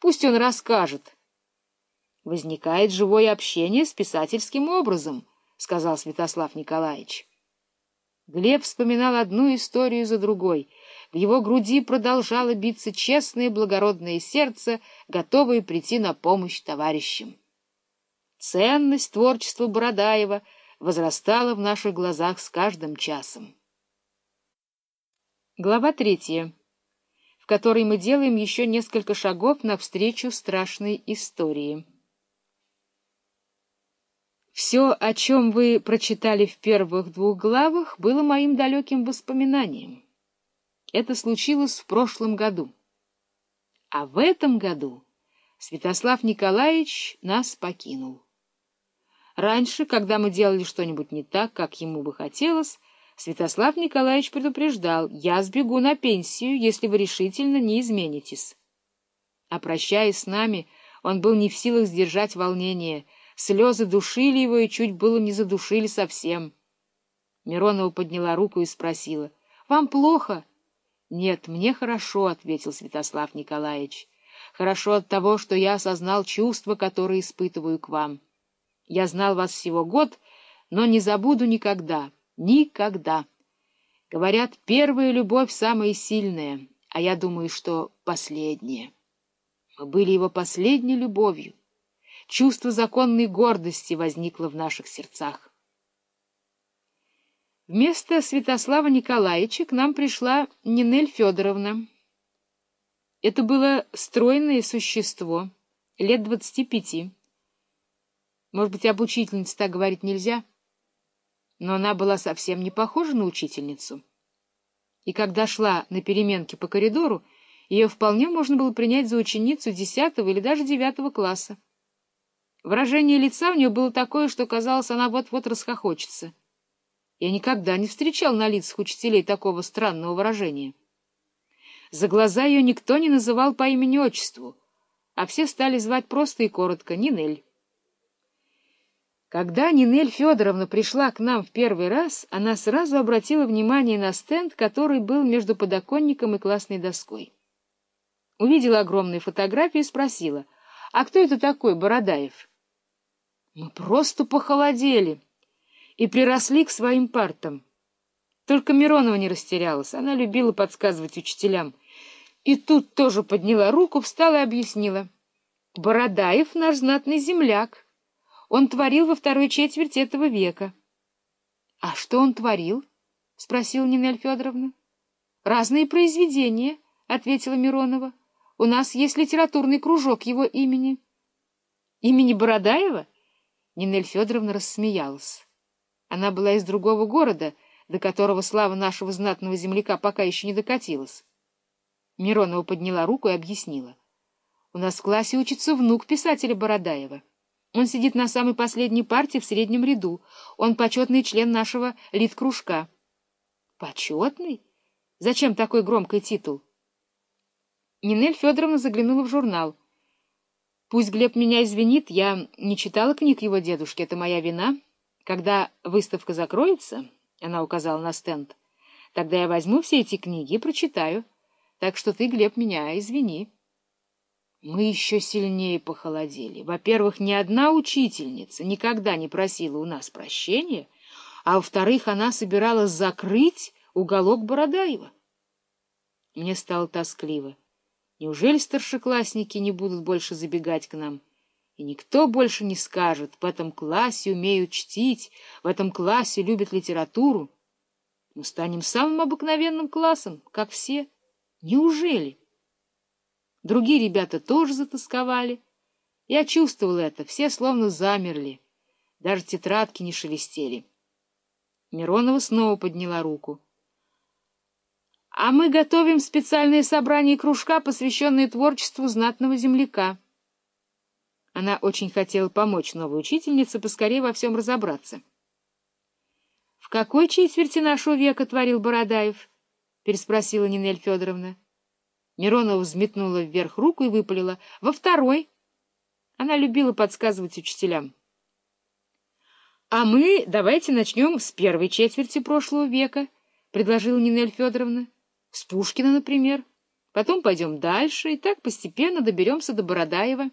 Пусть он расскажет. Возникает живое общение с писательским образом, — сказал Святослав Николаевич. Глеб вспоминал одну историю за другой. В его груди продолжало биться честное благородное сердце, готовое прийти на помощь товарищам. Ценность творчества Бородаева возрастала в наших глазах с каждым часом. Глава третья, которой мы делаем еще несколько шагов навстречу страшной истории. Все, о чем вы прочитали в первых двух главах, было моим далеким воспоминанием. Это случилось в прошлом году. А в этом году Святослав Николаевич нас покинул. Раньше, когда мы делали что-нибудь не так, как ему бы хотелось, Святослав Николаевич предупреждал, я сбегу на пенсию, если вы решительно не изменитесь. А прощаясь с нами, он был не в силах сдержать волнение, слезы душили его и чуть было не задушили совсем. Миронова подняла руку и спросила, — Вам плохо? — Нет, мне хорошо, — ответил Святослав Николаевич. — Хорошо от того, что я осознал чувства, которые испытываю к вам. Я знал вас всего год, но не забуду никогда, никогда. Говорят, первая любовь самая сильная, а я думаю, что последняя. Мы были его последней любовью. Чувство законной гордости возникло в наших сердцах. Вместо Святослава Николаевича к нам пришла Нинель Федоровна. Это было стройное существо, лет двадцати пяти. Может быть, об учительнице так говорить нельзя? Но она была совсем не похожа на учительницу. И когда шла на переменке по коридору, ее вполне можно было принять за ученицу десятого или даже девятого класса. Выражение лица у нее было такое, что казалось, она вот-вот расхохочется. Я никогда не встречал на лицах учителей такого странного выражения. За глаза ее никто не называл по имени-отчеству, а все стали звать просто и коротко Нинель. Когда Нинель Федоровна пришла к нам в первый раз, она сразу обратила внимание на стенд, который был между подоконником и классной доской. Увидела огромные фотографии и спросила, «А кто это такой, Бородаев?» Мы просто похолодели и приросли к своим партам. Только Миронова не растерялась, она любила подсказывать учителям. И тут тоже подняла руку, встала и объяснила. «Бородаев — наш знатный земляк» он творил во второй четверти этого века. — А что он творил? — спросила Нинель Федоровна. — Разные произведения, — ответила Миронова. — У нас есть литературный кружок его имени. — Имени Бородаева? Нинель Федоровна рассмеялась. Она была из другого города, до которого слава нашего знатного земляка пока еще не докатилась. Миронова подняла руку и объяснила. — У нас в классе учится внук писателя Бородаева. — он сидит на самой последней партии в среднем ряду. Он почетный член нашего литкружка. Почетный? Зачем такой громкий титул? Нинель Федоровна заглянула в журнал. Пусть Глеб меня извинит, я не читала книг его дедушки, это моя вина. Когда выставка закроется, она указала на стенд, тогда я возьму все эти книги и прочитаю. Так что ты, Глеб, меня извини. Мы еще сильнее похолодели. Во-первых, ни одна учительница никогда не просила у нас прощения, а во-вторых, она собиралась закрыть уголок Бородаева. Мне стало тоскливо. Неужели старшеклассники не будут больше забегать к нам? И никто больше не скажет, в этом классе умеют чтить, в этом классе любят литературу. Мы станем самым обыкновенным классом, как все. Неужели? Другие ребята тоже затасковали. Я чувствовал это, все словно замерли. Даже тетрадки не шелестели. Миронова снова подняла руку. — А мы готовим специальное собрание кружка, посвященное творчеству знатного земляка. Она очень хотела помочь новой учительнице поскорее во всем разобраться. — В какой четверти нашего века творил Бородаев? — переспросила Нинель Федоровна. Миронова взметнула вверх руку и выпалила. Во второй. Она любила подсказывать учителям. А мы давайте начнем с первой четверти прошлого века, предложила Нинель Федоровна. С Пушкина, например. Потом пойдем дальше, и так постепенно доберемся до Бородаева.